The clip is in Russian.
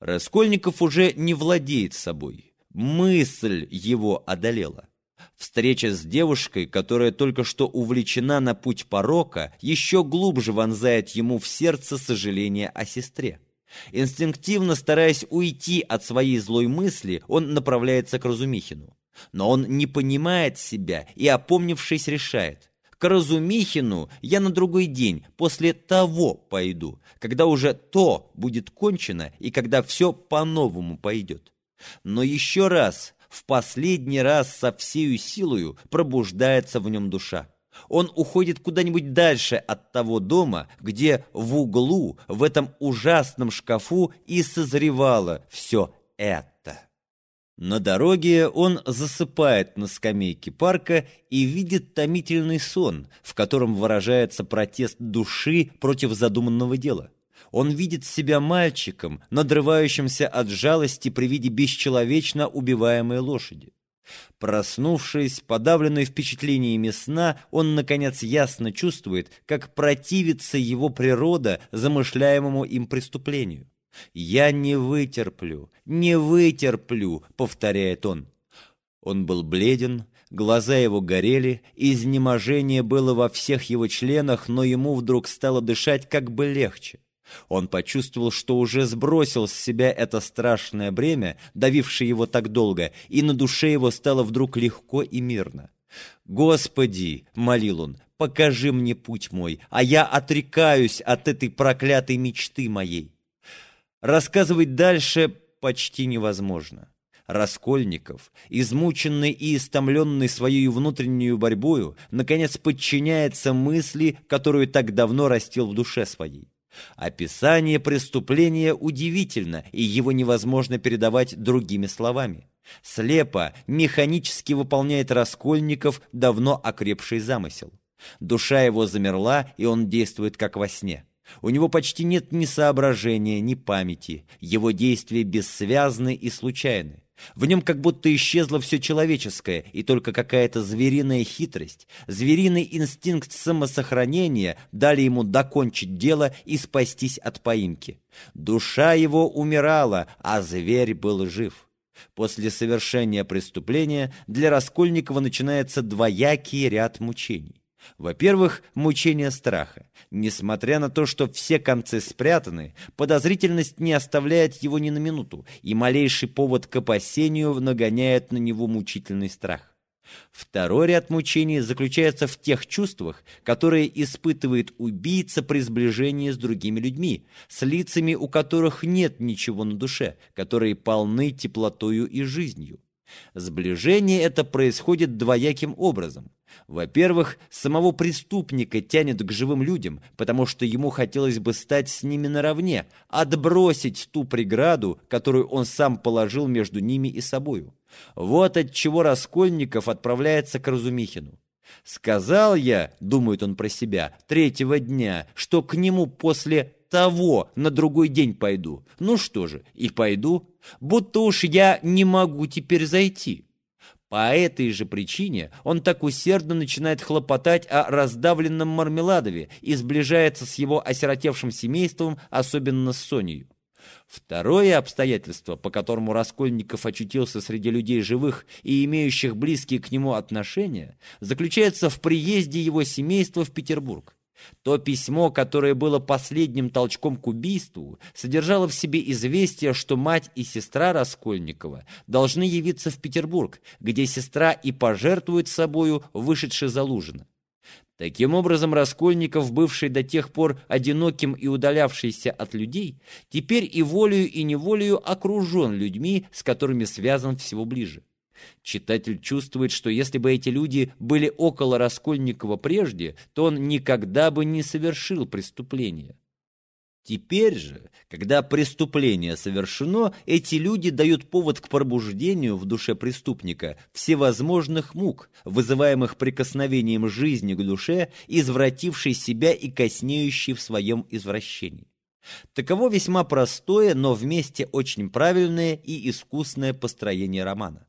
Раскольников уже не владеет собой. Мысль его одолела. Встреча с девушкой, которая только что увлечена на путь порока, еще глубже вонзает ему в сердце сожаление о сестре. Инстинктивно стараясь уйти от своей злой мысли, он направляется к Разумихину. Но он не понимает себя и, опомнившись, решает. К Разумихину я на другой день, после того пойду, когда уже то будет кончено и когда все по-новому пойдет. Но еще раз, в последний раз со всею силою пробуждается в нем душа. Он уходит куда-нибудь дальше от того дома, где в углу, в этом ужасном шкафу и созревало все это. На дороге он засыпает на скамейке парка и видит томительный сон, в котором выражается протест души против задуманного дела. Он видит себя мальчиком, надрывающимся от жалости при виде бесчеловечно убиваемой лошади. Проснувшись, подавленный впечатлениями сна, он, наконец, ясно чувствует, как противится его природа замышляемому им преступлению. «Я не вытерплю, не вытерплю», — повторяет он. Он был бледен, глаза его горели, изнеможение было во всех его членах, но ему вдруг стало дышать как бы легче. Он почувствовал, что уже сбросил с себя это страшное бремя, давившее его так долго, и на душе его стало вдруг легко и мирно. «Господи!» — молил он, — «покажи мне путь мой, а я отрекаюсь от этой проклятой мечты моей». Рассказывать дальше почти невозможно. Раскольников, измученный и истомленный своей внутреннюю борьбою, наконец подчиняется мысли, которую так давно растил в душе своей. Описание преступления удивительно, и его невозможно передавать другими словами. Слепо, механически выполняет Раскольников давно окрепший замысел. Душа его замерла, и он действует как во сне. У него почти нет ни соображения, ни памяти. Его действия бессвязны и случайны. В нем как будто исчезло все человеческое, и только какая-то звериная хитрость, звериный инстинкт самосохранения дали ему докончить дело и спастись от поимки. Душа его умирала, а зверь был жив. После совершения преступления для Раскольникова начинается двоякий ряд мучений. Во-первых, мучение страха. Несмотря на то, что все концы спрятаны, подозрительность не оставляет его ни на минуту, и малейший повод к опасению нагоняет на него мучительный страх. Второй ряд мучений заключается в тех чувствах, которые испытывает убийца при сближении с другими людьми, с лицами, у которых нет ничего на душе, которые полны теплотою и жизнью. Сближение это происходит двояким образом. Во-первых, самого преступника тянет к живым людям, потому что ему хотелось бы стать с ними наравне, отбросить ту преграду, которую он сам положил между ними и собою. Вот от чего Раскольников отправляется к Разумихину. «Сказал я, — думает он про себя, — третьего дня, что к нему после того на другой день пойду. Ну что же, и пойду, будто уж я не могу теперь зайти». По этой же причине он так усердно начинает хлопотать о раздавленном Мармеладове и сближается с его осиротевшим семейством, особенно с Соней. Второе обстоятельство, по которому Раскольников очутился среди людей живых и имеющих близкие к нему отношения, заключается в приезде его семейства в Петербург. То письмо, которое было последним толчком к убийству, содержало в себе известие, что мать и сестра Раскольникова должны явиться в Петербург, где сестра и пожертвует собою, вышедши за. Таким образом, Раскольников, бывший до тех пор одиноким и удалявшийся от людей, теперь и волею, и неволею окружен людьми, с которыми связан всего ближе. Читатель чувствует, что если бы эти люди были около Раскольникова прежде, то он никогда бы не совершил преступления. Теперь же, когда преступление совершено, эти люди дают повод к пробуждению в душе преступника всевозможных мук, вызываемых прикосновением жизни к душе, извратившей себя и коснеющей в своем извращении. Таково весьма простое, но вместе очень правильное и искусное построение романа.